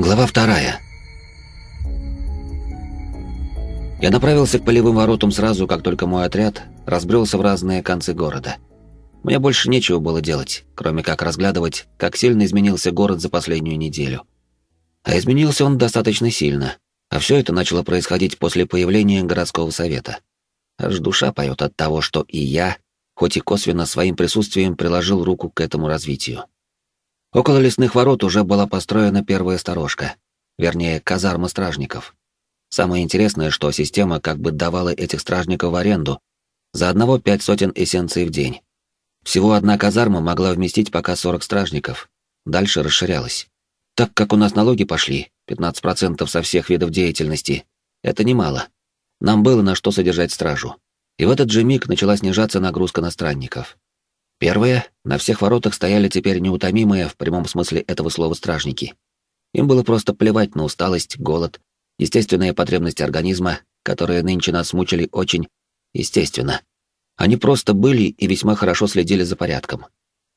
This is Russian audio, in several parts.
Глава вторая. Я направился к полевым воротам сразу, как только мой отряд разбрелся в разные концы города. Мне больше нечего было делать, кроме как разглядывать, как сильно изменился город за последнюю неделю. А изменился он достаточно сильно, а все это начало происходить после появления городского совета. Аж душа поет от того, что и я, хоть и косвенно своим присутствием приложил руку к этому развитию. Около лесных ворот уже была построена первая сторожка, вернее, казарма стражников. Самое интересное, что система как бы давала этих стражников в аренду за одного пять сотен эссенций в день. Всего одна казарма могла вместить пока 40 стражников. Дальше расширялась. Так как у нас налоги пошли, 15% со всех видов деятельности, это немало. Нам было на что содержать стражу. И в этот же миг начала снижаться нагрузка на странников. Первое, на всех воротах стояли теперь неутомимые в прямом смысле этого слова стражники. Им было просто плевать на усталость, голод, естественные потребности организма, которые нынче нас мучили очень естественно. Они просто были и весьма хорошо следили за порядком.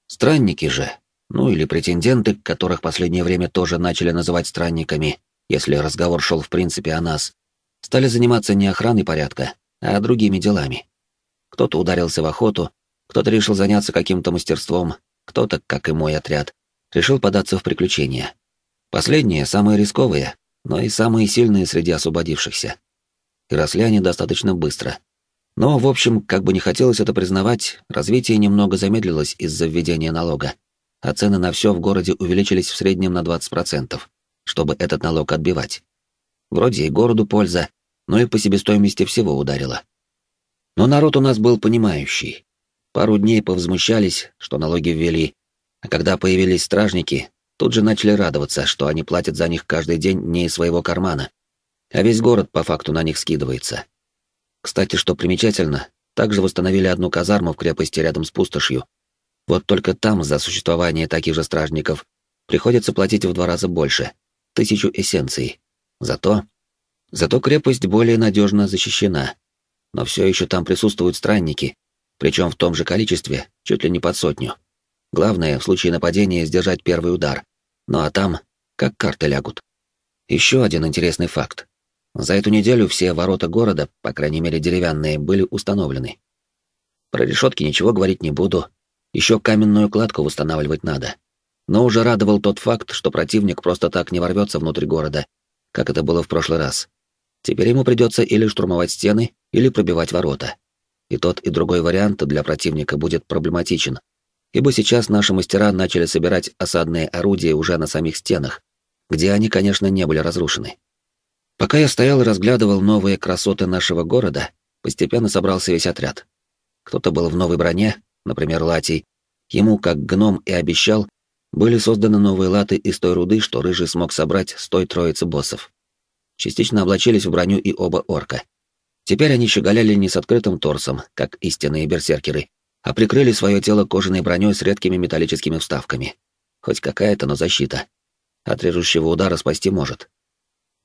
Странники же, ну или претенденты, которых последнее время тоже начали называть странниками, если разговор шел в принципе о нас, стали заниматься не охраной порядка, а другими делами. Кто-то ударился в охоту, кто-то решил заняться каким-то мастерством, кто-то, как и мой отряд, решил податься в приключения. Последние самые рисковые, но и самые сильные среди освободившихся. И росли они достаточно быстро. Но, в общем, как бы не хотелось это признавать, развитие немного замедлилось из-за введения налога, а цены на все в городе увеличились в среднем на 20%, чтобы этот налог отбивать. Вроде и городу польза, но и по себестоимости всего ударило. Но народ у нас был понимающий. Пару дней повзмущались, что налоги ввели, а когда появились стражники, тут же начали радоваться, что они платят за них каждый день не из своего кармана, а весь город по факту на них скидывается. Кстати, что примечательно, также восстановили одну казарму в крепости рядом с пустошью. Вот только там за существование таких же стражников приходится платить в два раза больше — тысячу эссенций. Зато... Зато крепость более надежно защищена. Но все еще там присутствуют странники, причем в том же количестве, чуть ли не под сотню. Главное, в случае нападения сдержать первый удар. Ну а там, как карты лягут. Еще один интересный факт. За эту неделю все ворота города, по крайней мере деревянные, были установлены. Про решетки ничего говорить не буду. Еще каменную кладку восстанавливать надо. Но уже радовал тот факт, что противник просто так не ворвется внутрь города, как это было в прошлый раз. Теперь ему придется или штурмовать стены, или пробивать ворота. И тот, и другой вариант для противника будет проблематичен, ибо сейчас наши мастера начали собирать осадные орудия уже на самих стенах, где они, конечно, не были разрушены. Пока я стоял и разглядывал новые красоты нашего города, постепенно собрался весь отряд. Кто-то был в новой броне, например, Латий. Ему, как гном и обещал, были созданы новые латы из той руды, что Рыжий смог собрать с той троицы боссов. Частично облачились в броню и оба орка. Теперь они щеголяли не с открытым торсом, как истинные берсеркеры, а прикрыли свое тело кожаной броней с редкими металлическими вставками. Хоть какая-то, но защита. От режущего удара спасти может.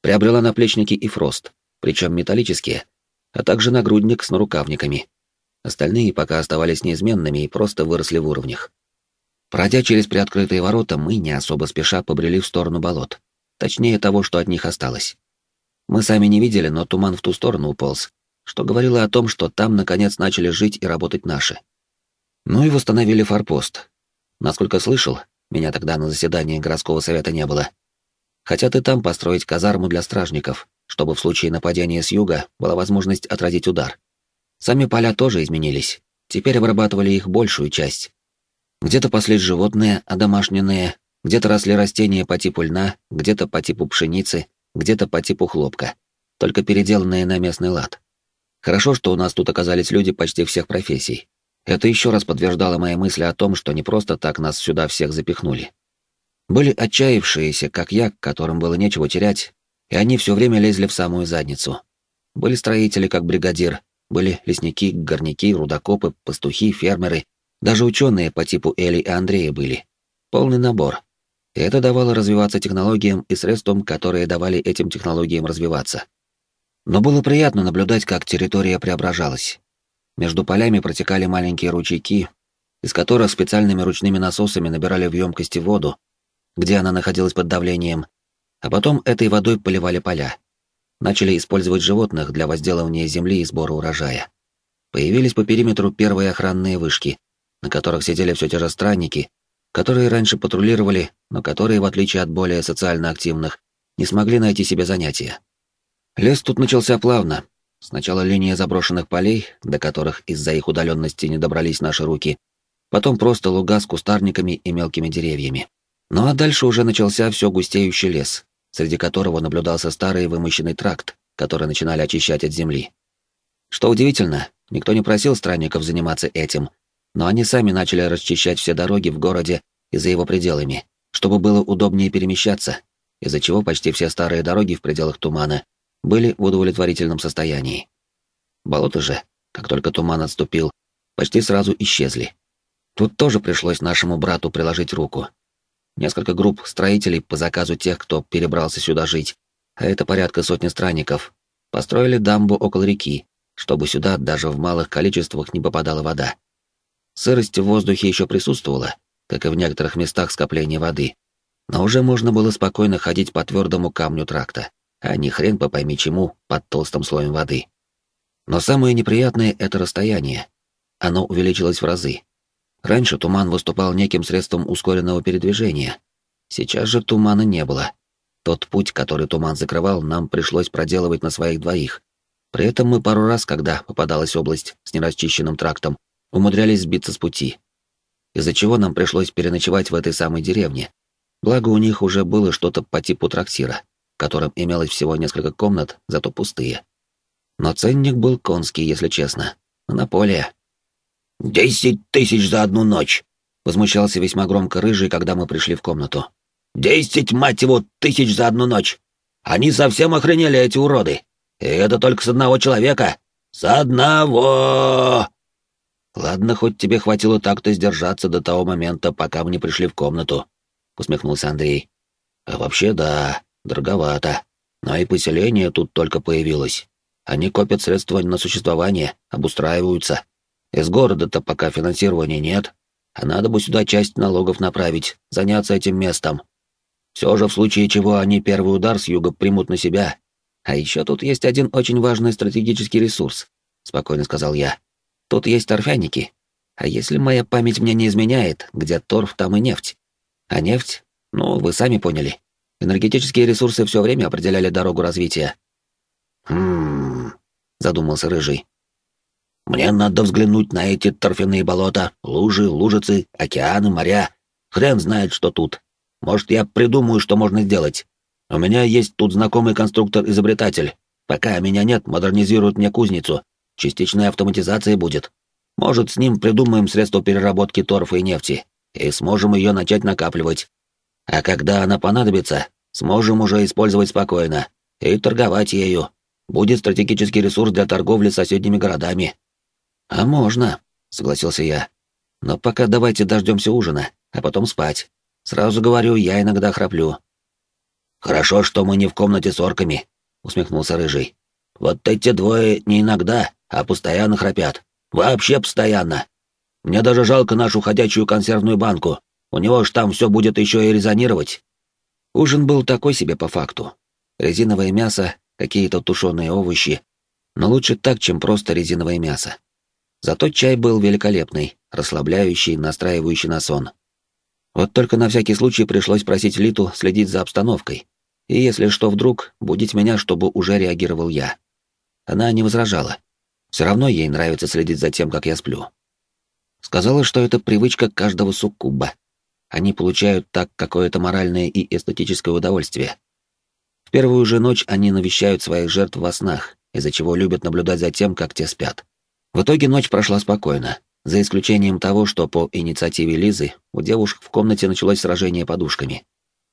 Приобрела наплечники и фрост, причем металлические, а также нагрудник с нарукавниками. Остальные пока оставались неизменными и просто выросли в уровнях. Пройдя через приоткрытые ворота, мы, не особо спеша, побрели в сторону болот. Точнее того, что от них осталось. Мы сами не видели, но туман в ту сторону уполз, что говорило о том, что там, наконец, начали жить и работать наши. Ну и восстановили форпост. Насколько слышал, меня тогда на заседании городского совета не было. Хотят и там построить казарму для стражников, чтобы в случае нападения с юга была возможность отразить удар. Сами поля тоже изменились. Теперь обрабатывали их большую часть. Где-то паслись животные, одомашненные, где-то росли растения по типу льна, где-то по типу пшеницы, где-то по типу хлопка, только переделанные на местный лад. Хорошо, что у нас тут оказались люди почти всех профессий. Это еще раз подтверждало мои мысли о том, что не просто так нас сюда всех запихнули. Были отчаявшиеся, как я, которым было нечего терять, и они все время лезли в самую задницу. Были строители, как бригадир, были лесники, горняки, рудокопы, пастухи, фермеры, даже ученые по типу Эли и Андрея были. Полный набор и это давало развиваться технологиям и средствам, которые давали этим технологиям развиваться. Но было приятно наблюдать, как территория преображалась. Между полями протекали маленькие ручейки, из которых специальными ручными насосами набирали в емкости воду, где она находилась под давлением, А потом этой водой поливали поля. Начали использовать животных для возделывания земли и сбора урожая. Появились по периметру первые охранные вышки, на которых сидели все те же странники, которые раньше патрулировали, но которые, в отличие от более социально активных, не смогли найти себе занятия. Лес тут начался плавно. Сначала линия заброшенных полей, до которых из-за их удаленности не добрались наши руки, потом просто луга с кустарниками и мелкими деревьями. Ну а дальше уже начался все густеющий лес, среди которого наблюдался старый вымощенный тракт, который начинали очищать от земли. Что удивительно, никто не просил странников заниматься этим, но они сами начали расчищать все дороги в городе и за его пределами, чтобы было удобнее перемещаться, из-за чего почти все старые дороги в пределах тумана были в удовлетворительном состоянии. Болота же, как только туман отступил, почти сразу исчезли. Тут тоже пришлось нашему брату приложить руку. Несколько групп строителей по заказу тех, кто перебрался сюда жить, а это порядка сотни странников, построили дамбу около реки, чтобы сюда даже в малых количествах не попадала вода. Сырость в воздухе еще присутствовала, как и в некоторых местах скопления воды, но уже можно было спокойно ходить по твердому камню тракта, а не хрен по пойми чему под толстым слоем воды. Но самое неприятное — это расстояние. Оно увеличилось в разы. Раньше туман выступал неким средством ускоренного передвижения. Сейчас же тумана не было. Тот путь, который туман закрывал, нам пришлось проделывать на своих двоих. При этом мы пару раз, когда попадалась область с нерасчищенным трактом, умудрялись сбиться с пути. Из-за чего нам пришлось переночевать в этой самой деревне. Благо у них уже было что-то по типу трактира, в котором имелось всего несколько комнат, зато пустые. Но ценник был конский, если честно. Монополия. «Десять тысяч за одну ночь!» — возмущался весьма громко рыжий, когда мы пришли в комнату. «Десять, мать его, тысяч за одну ночь! Они совсем охренели, эти уроды! И это только с одного человека! С одного!» «Ладно, хоть тебе хватило так-то сдержаться до того момента, пока мы не пришли в комнату», — усмехнулся Андрей. «А вообще, да, дороговато. Но и поселение тут только появилось. Они копят средства на существование, обустраиваются. Из города-то пока финансирования нет, а надо бы сюда часть налогов направить, заняться этим местом. Все же в случае чего они первый удар с юга примут на себя. А еще тут есть один очень важный стратегический ресурс, спокойно сказал я. Тут есть торфяники. А если моя память мне не изменяет, где торф, там и нефть. А нефть, ну, вы сами поняли. Энергетические ресурсы все время определяли дорогу развития. Хм, задумался рыжий. Мне надо взглянуть на эти торфяные болота, лужи, лужицы, океаны, моря. Хрен знает, что тут. Может, я придумаю, что можно сделать. У меня есть тут знакомый конструктор-изобретатель. Пока меня нет, модернизируют мне кузницу. Частичная автоматизация будет. Может, с ним придумаем средство переработки торфа и нефти, и сможем ее начать накапливать. А когда она понадобится, сможем уже использовать спокойно и торговать ею. Будет стратегический ресурс для торговли с соседними городами, «А можно», — согласился я. «Но пока давайте дождемся ужина, а потом спать. Сразу говорю, я иногда храплю». «Хорошо, что мы не в комнате с орками», — усмехнулся Рыжий. «Вот эти двое не иногда, а постоянно храпят. Вообще постоянно. Мне даже жалко нашу ходячую консервную банку. У него ж там все будет еще и резонировать». Ужин был такой себе по факту. Резиновое мясо, какие-то тушеные овощи. Но лучше так, чем просто резиновое мясо. Зато чай был великолепный, расслабляющий, настраивающий на сон. Вот только на всякий случай пришлось просить Литу следить за обстановкой. И если что вдруг, будить меня, чтобы уже реагировал я. Она не возражала. Все равно ей нравится следить за тем, как я сплю. Сказала, что это привычка каждого суккуба. Они получают так какое-то моральное и эстетическое удовольствие. В первую же ночь они навещают своих жертв во снах, из-за чего любят наблюдать за тем, как те спят. В итоге ночь прошла спокойно, за исключением того, что по инициативе Лизы у девушек в комнате началось сражение подушками.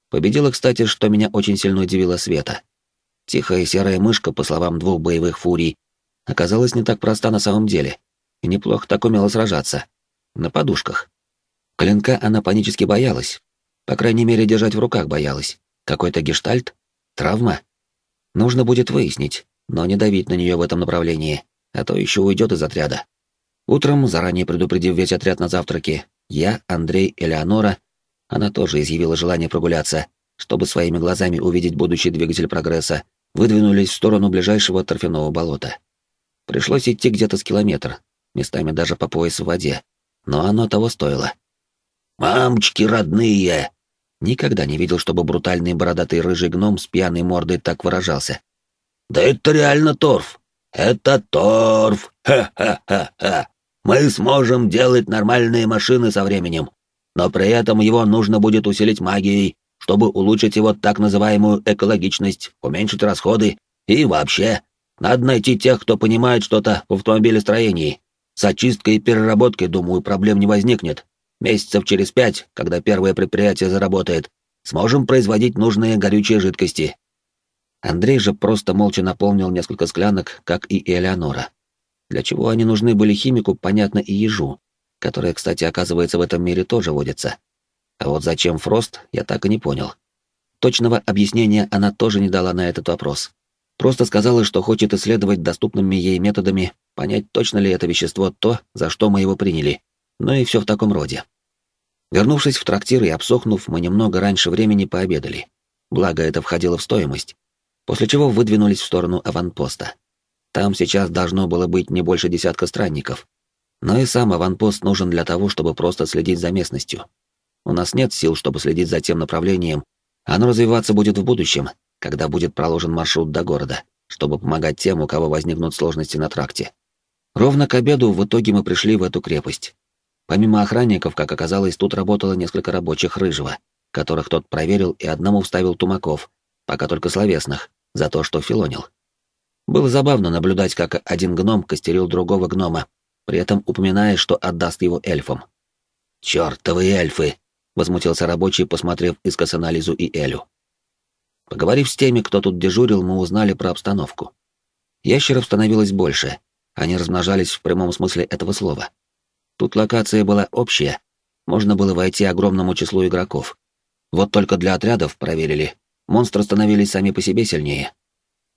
Победила, кстати, что меня очень сильно удивило Света. Тихая серая мышка, по словам двух боевых фурий, оказалась не так проста на самом деле, и неплохо так умела сражаться. На подушках. Клинка она панически боялась. По крайней мере, держать в руках боялась. Какой-то гештальт? Травма? Нужно будет выяснить, но не давить на нее в этом направлении а то еще уйдет из отряда. Утром, заранее предупредив весь отряд на завтраке, я, Андрей, Элеонора, она тоже изъявила желание прогуляться, чтобы своими глазами увидеть будущий двигатель прогресса, выдвинулись в сторону ближайшего торфяного болота. Пришлось идти где-то с километр, местами даже по пояс в воде, но оно того стоило. «Мамочки родные!» Никогда не видел, чтобы брутальный бородатый рыжий гном с пьяной мордой так выражался. «Да это реально торф! Это торф! Ха-ха-ха-ха! Мы сможем делать нормальные машины со временем, но при этом его нужно будет усилить магией, чтобы улучшить его так называемую экологичность, уменьшить расходы и вообще. Надо найти тех, кто понимает что-то в автомобилестроении. С очисткой и переработкой, думаю, проблем не возникнет. Месяцев через пять, когда первое предприятие заработает, сможем производить нужные горючие жидкости. Андрей же просто молча наполнил несколько склянок, как и Элеонора. Для чего они нужны были химику, понятно и ежу, которая, кстати, оказывается, в этом мире тоже водится. А вот зачем Фрост, я так и не понял. Точного объяснения она тоже не дала на этот вопрос. Просто сказала, что хочет исследовать доступными ей методами, понять, точно ли это вещество то, за что мы его приняли. Ну и все в таком роде. Вернувшись в трактир и обсохнув, мы немного раньше времени пообедали. Благо, это входило в стоимость. После чего выдвинулись в сторону аванпоста. Там сейчас должно было быть не больше десятка странников. Но и сам аванпост нужен для того, чтобы просто следить за местностью. У нас нет сил, чтобы следить за тем направлением. Оно развиваться будет в будущем, когда будет проложен маршрут до города, чтобы помогать тем, у кого возникнут сложности на тракте. Ровно к обеду в итоге мы пришли в эту крепость. Помимо охранников, как оказалось, тут работало несколько рабочих рыжего, которых тот проверил и одному вставил тумаков, пока только словесных, за то, что филонил. Было забавно наблюдать, как один гном костерил другого гнома, при этом упоминая, что отдаст его эльфам. «Чёртовы эльфы!» — возмутился рабочий, посмотрев искоса на и Элю. Поговорив с теми, кто тут дежурил, мы узнали про обстановку. Ящеров становилось больше, они размножались в прямом смысле этого слова. Тут локация была общая, можно было войти огромному числу игроков. Вот только для отрядов, проверили, монстры становились сами по себе сильнее.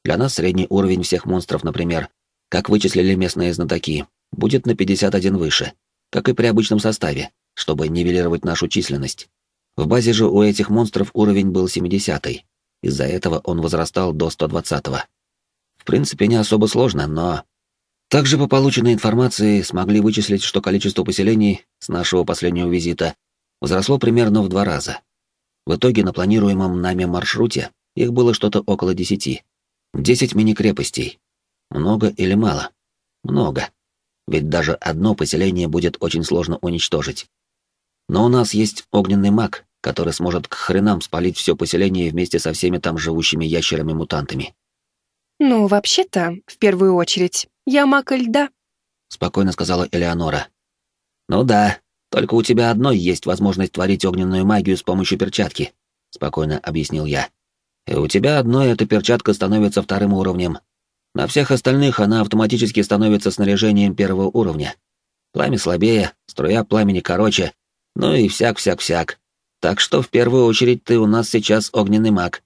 Для нас средний уровень всех монстров, например, как вычислили местные знатоки, будет на 51 выше, как и при обычном составе, чтобы нивелировать нашу численность. В базе же у этих монстров уровень был 70-й. Из-за этого он возрастал до 120-го. В принципе, не особо сложно, но... Также по полученной информации смогли вычислить, что количество поселений с нашего последнего визита возросло примерно в два раза. В итоге на планируемом нами маршруте их было что-то около десяти. Десять мини-крепостей. Много или мало? Много. Ведь даже одно поселение будет очень сложно уничтожить. Но у нас есть огненный маг, который сможет к хренам спалить все поселение вместе со всеми там живущими ящерами-мутантами. «Ну, вообще-то, в первую очередь, я маг льда», — спокойно сказала Элеонора. «Ну да, только у тебя одной есть возможность творить огненную магию с помощью перчатки», — спокойно объяснил я. «И у тебя одной эта перчатка становится вторым уровнем. На всех остальных она автоматически становится снаряжением первого уровня. Пламя слабее, струя пламени короче, ну и всяк-всяк-всяк. Так что в первую очередь ты у нас сейчас огненный маг.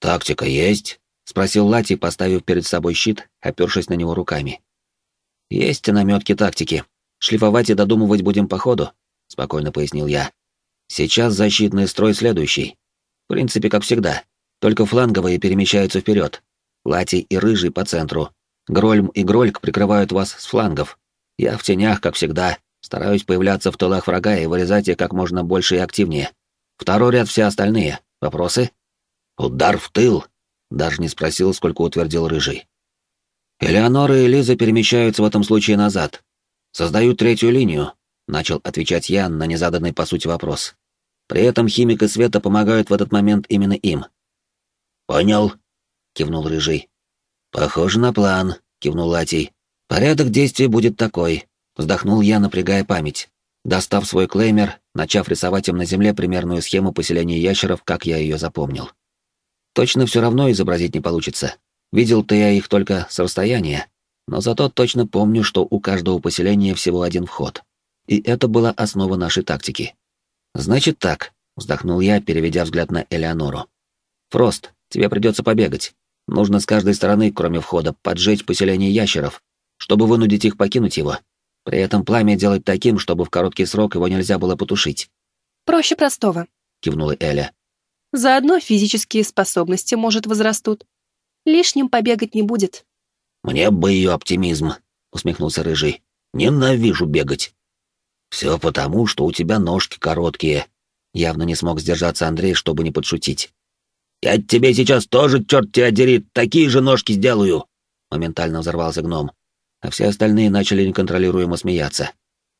Тактика есть? спросил Лати, поставив перед собой щит, опершись на него руками. Есть наметки тактики. Шлифовать и додумывать будем по ходу, спокойно пояснил я. Сейчас защитный строй следующий. В принципе, как всегда. Только фланговые перемещаются вперед. Лати и Рыжий по центру. Грольм и Грольк прикрывают вас с флангов. Я в тенях, как всегда, Стараюсь появляться в тылах врага и вырезать их как можно больше и активнее. Второй ряд все остальные. Вопросы? Удар в тыл. Даже не спросил, сколько утвердил Рыжий. Элеонора и Лиза перемещаются в этом случае назад. Создают третью линию, начал отвечать я на незаданный по сути вопрос. При этом химик и Света помогают в этот момент именно им. Понял, кивнул Рыжий. Похоже на план, кивнул Латий. Порядок действий будет такой. Вздохнул я, напрягая память. Достав свой клеймер, начав рисовать им на земле примерную схему поселения ящеров, как я ее запомнил. Точно все равно изобразить не получится. Видел-то я их только с расстояния, но зато точно помню, что у каждого поселения всего один вход. И это была основа нашей тактики. «Значит так», — вздохнул я, переведя взгляд на Элеонору. «Фрост, тебе придется побегать. Нужно с каждой стороны, кроме входа, поджечь поселение ящеров, чтобы вынудить их покинуть его, при этом пламя делать таким, чтобы в короткий срок его нельзя было потушить. «Проще простого», — кивнула Эля. Заодно физические способности, может, возрастут. Лишним побегать не будет. «Мне бы ее оптимизм», — усмехнулся Рыжий. «Ненавижу бегать». «Все потому, что у тебя ножки короткие». Явно не смог сдержаться Андрей, чтобы не подшутить. «Я тебе сейчас тоже, черт тебя дери, такие же ножки сделаю!» Моментально взорвался гном. А все остальные начали неконтролируемо смеяться.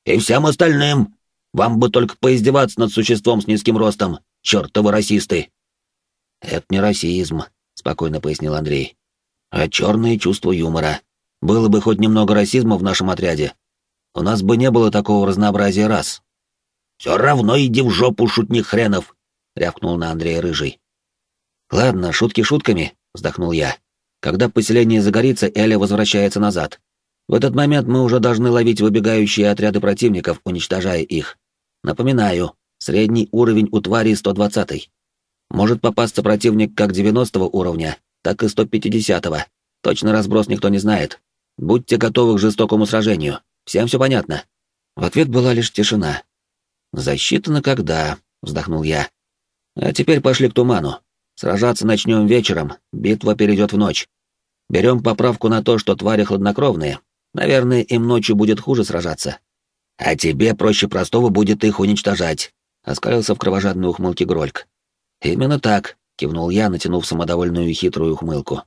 «И всем остальным! Вам бы только поиздеваться над существом с низким ростом, чертовы расисты!» «Это не расизм», — спокойно пояснил Андрей а черное чувство юмора. Было бы хоть немного расизма в нашем отряде, у нас бы не было такого разнообразия рас. «Все равно иди в жопу, шутник хренов!» — рявкнул на Андрея Рыжий. «Ладно, шутки шутками», — вздохнул я. «Когда поселение загорится, Эля возвращается назад. В этот момент мы уже должны ловить выбегающие отряды противников, уничтожая их. Напоминаю, средний уровень у твари 120 Может попасться противник как 90 уровня, так и 150-го. Точно разброс никто не знает. Будьте готовы к жестокому сражению. Всем все понятно?» В ответ была лишь тишина. «Засчитано когда?» — вздохнул я. «А теперь пошли к туману. Сражаться начнем вечером, битва перейдет в ночь. Берем поправку на то, что твари хладнокровные. Наверное, им ночью будет хуже сражаться. А тебе проще простого будет их уничтожать», — оскалился в кровожадной ухмылке Грольк. «Именно так», — кивнул я, натянув самодовольную и хитрую ухмылку.